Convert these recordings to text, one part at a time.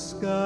and the sky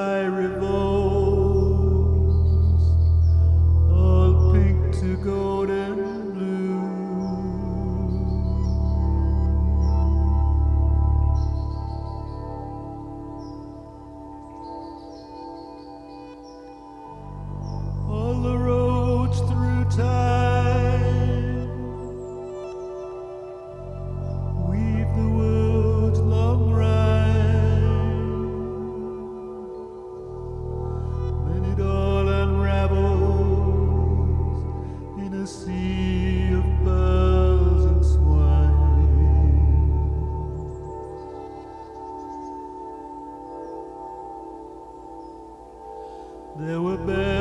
There were bells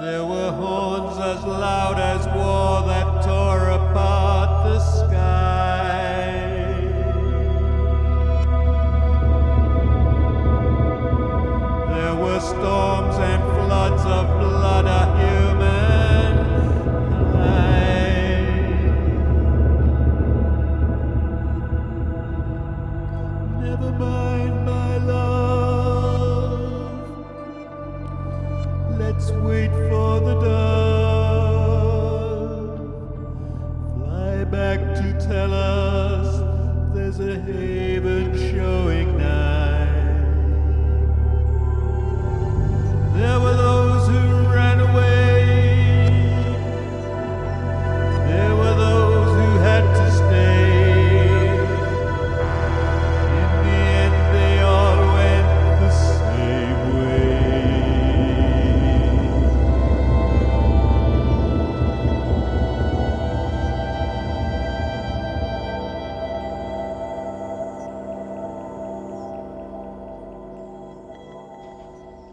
There were horns as loud as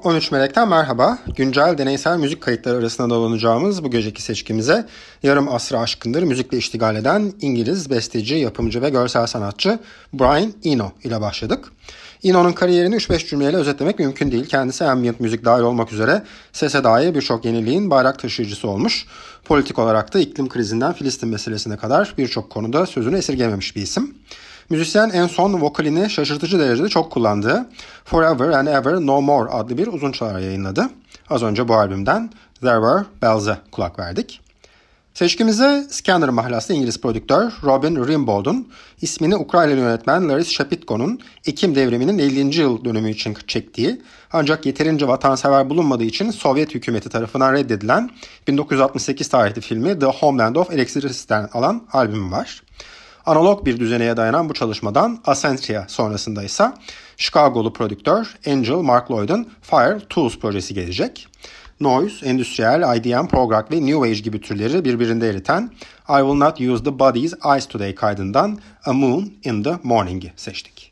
...13 Melek'ten merhaba. Güncel deneysel müzik kayıtları arasında dolanacağımız bu geceki seçkimize... ...yarım asrı aşkındır müzikle iştigal eden İngiliz besteci, yapımcı ve görsel sanatçı Brian Eno ile başladık. Eno'nun kariyerini 3-5 cümleyle özetlemek mümkün değil. Kendisi ambient müzik dahil olmak üzere sese dair birçok yeniliğin bayrak taşıyıcısı olmuş. Politik olarak da iklim krizinden Filistin meselesine kadar birçok konuda sözünü esirgememiş bir isim. Müzisyen en son vokalini şaşırtıcı derecede çok kullandığı Forever and Ever No More adlı bir uzun çalar yayınladı. Az önce bu albümden There Were Bells'e kulak verdik. Seçkimize Scanner mahlaslı İngiliz prodüktör Robin Rimbaud'un ismini Ukraynalı yönetmen Laris Shapitko'nun Ekim devriminin 50. yıl dönümü için çektiği ancak yeterince vatansever bulunmadığı için Sovyet hükümeti tarafından reddedilen 1968 tarihli filmi The Homeland of Electricity'den alan albümü var. Analog bir düzeneye dayanan bu çalışmadan Asentia sonrasında ise Chicago'lu prodüktör Angel Mark Lloyd'un Fire Tools projesi gelecek. Noise, endüstriyel, IDM, prog ve New Age gibi türleri birbirinde eriten I Will Not Use the Body's Eyes Today kaydından A Moon in the Morning'i seçtik.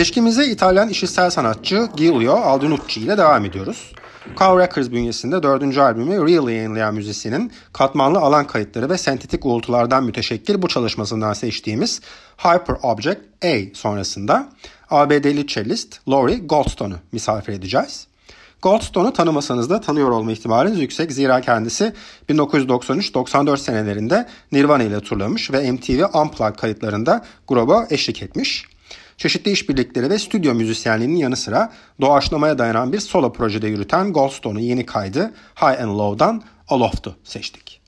Seçkimize İtalyan işitsel sanatçı Giulio Aldonucci ile devam ediyoruz. Cow Records bünyesinde dördüncü albümü Real yayınlayan müzisyenin katmanlı alan kayıtları ve sentetik uğultulardan müteşekkil bu çalışmasından seçtiğimiz Hyper Object A sonrasında ABD'li cellist Laurie Goldstone'u misafir edeceğiz. Goldstone'u tanımasanız da tanıyor olma ihtimaliniz yüksek. Zira kendisi 1993-94 senelerinde Nirvana ile turlamış ve MTV Unplugged kayıtlarında gruba eşlik etmiş. Çeşitli işbirlikleri ve stüdyo müzisyenliğinin yanı sıra doğaçlamaya dayanan bir solo projede yürüten Goldstone'un yeni kaydı High and Low'dan Aloft'u seçtik.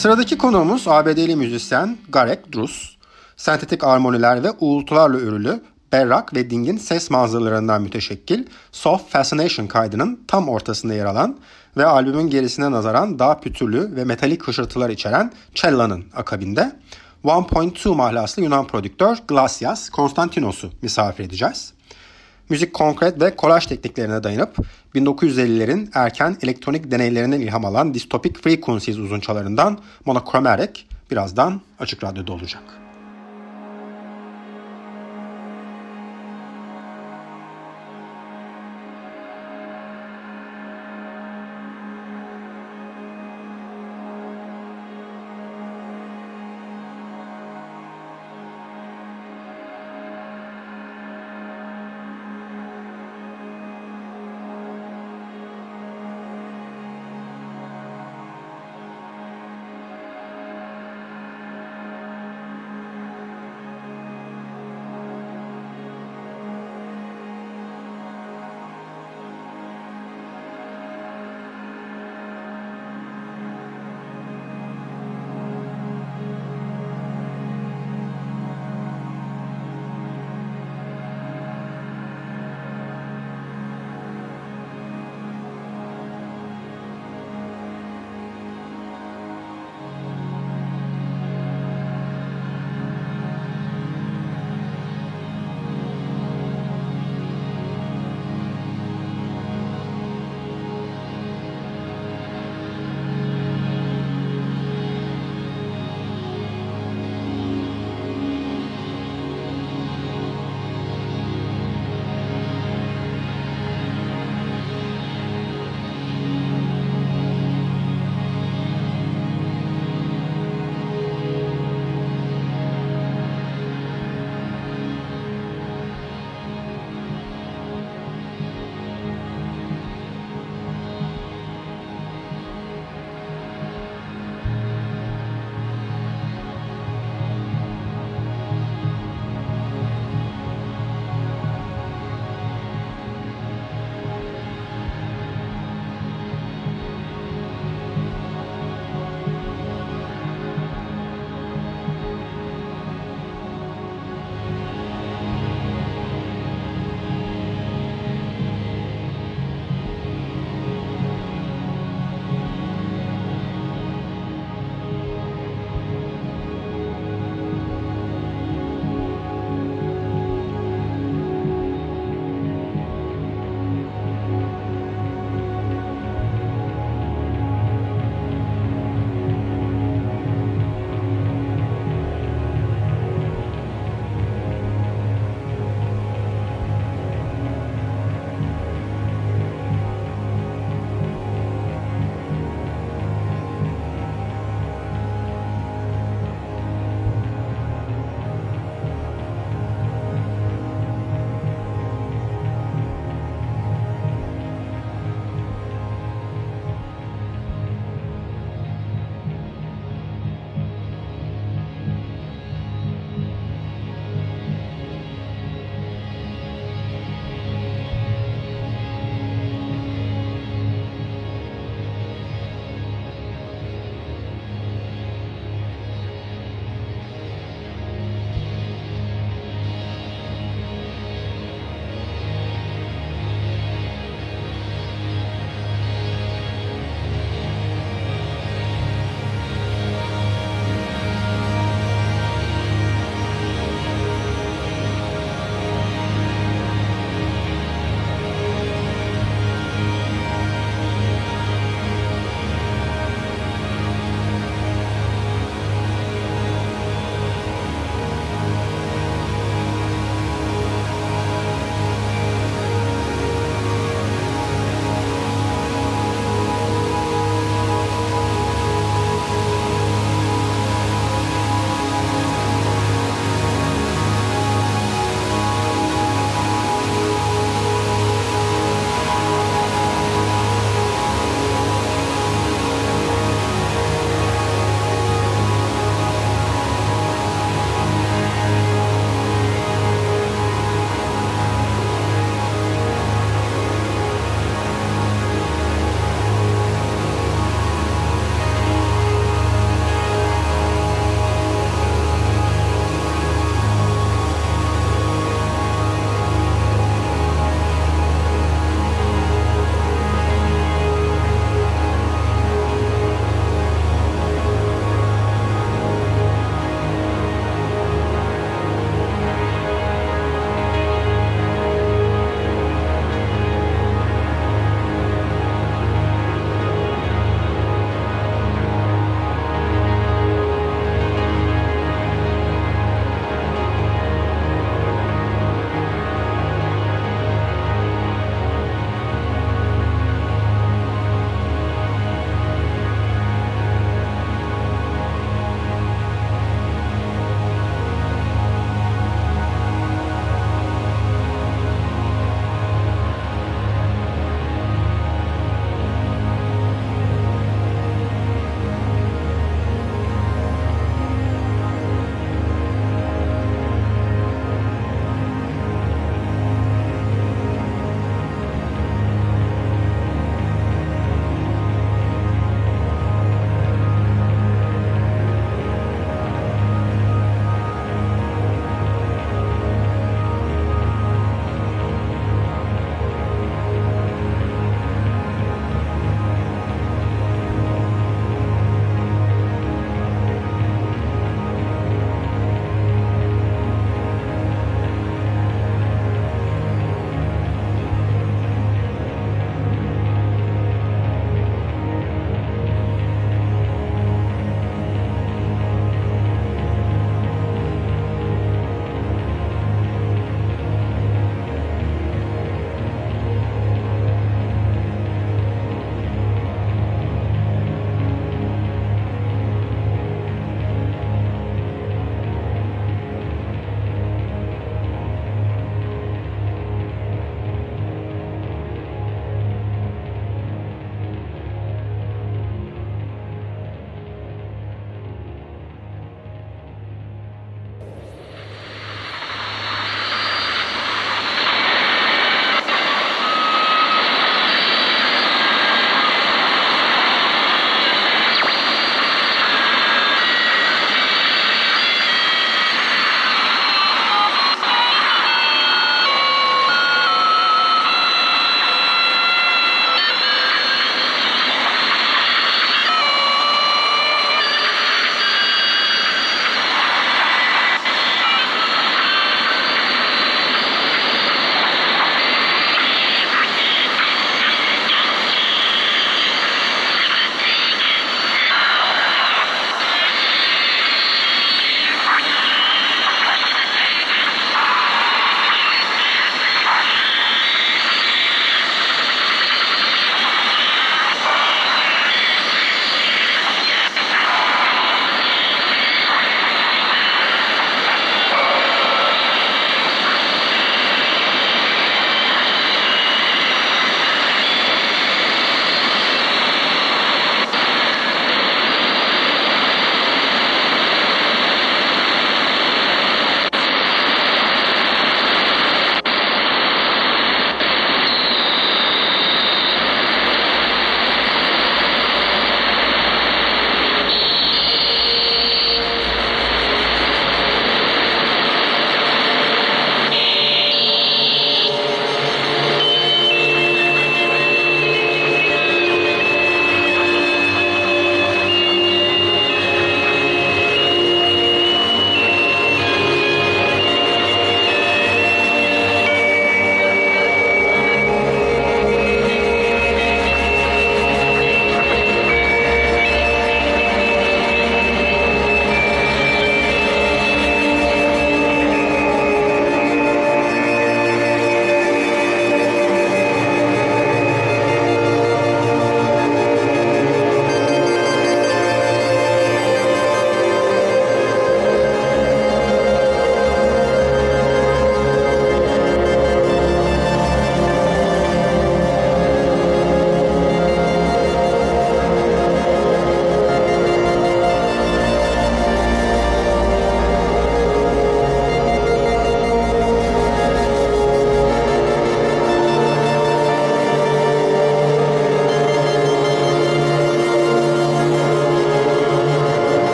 Sıradaki konuğumuz ABD'li müzisyen Garek Drus. Sentetik armoniler ve uğultularla örülü berrak ve dingin ses manzaralarından müteşekkil Soft Fascination kaydının tam ortasında yer alan ve albümün gerisine nazaran daha pütürlü ve metalik hışırtılar içeren Cella'nın akabinde 1.2 mahlaslı Yunan prodüktör Glasias Konstantinos'u misafir edeceğiz. Müzik konkret ve kolaj tekniklerine dayanıp 1950'lerin erken elektronik deneylerinden ilham alan Dystopic Frequencies uzunçalarından Monochromatic birazdan Açık Radyo'da olacak.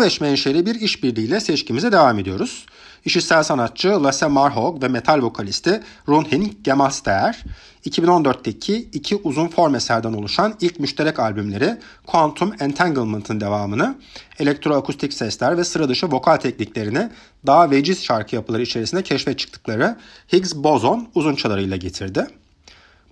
Norveç menşeli bir işbirliğiyle seçkimize devam ediyoruz. İşitsel sanatçı Lasse Marhog ve metal vokalisti Runhin Gemaster 2014'teki iki uzun form eserden oluşan ilk müşterek albümleri Quantum Entanglement'ın devamını elektroakustik sesler ve sıra dışı vokal tekniklerini daha veciz şarkı yapıları içerisinde keşfe çıktıkları Higgs Boson uzun çalarıyla getirdi.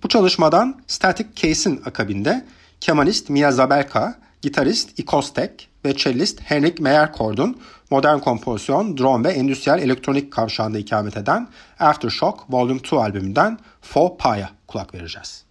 Bu çalışmadan Static Case'in akabinde kemanist Mia Zabelka, gitarist Ikostek ve cellist Henrik Meyerkord'un modern kompozisyon, drone ve endüstriyel elektronik kavşağında ikamet eden Aftershock Volume 2 albümünden Faux Pa'ya kulak vereceğiz.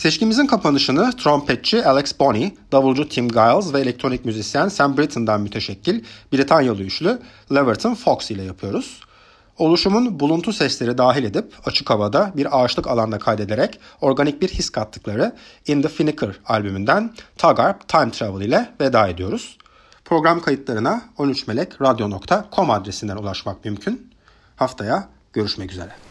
Seçkimizin kapanışını trompetçi Alex Bonney, davulcu Tim Giles ve elektronik müzisyen Sam Britton'dan müteşekkil Britanyalı üçlü Leverton Fox ile yapıyoruz. Oluşumun buluntu sesleri dahil edip açık havada bir ağaçlık alanda kaydederek organik bir his kattıkları In the Finicker albümünden Tagarp Time Travel ile veda ediyoruz. Program kayıtlarına 13melekradyo.com adresinden ulaşmak mümkün. Haftaya görüşmek üzere.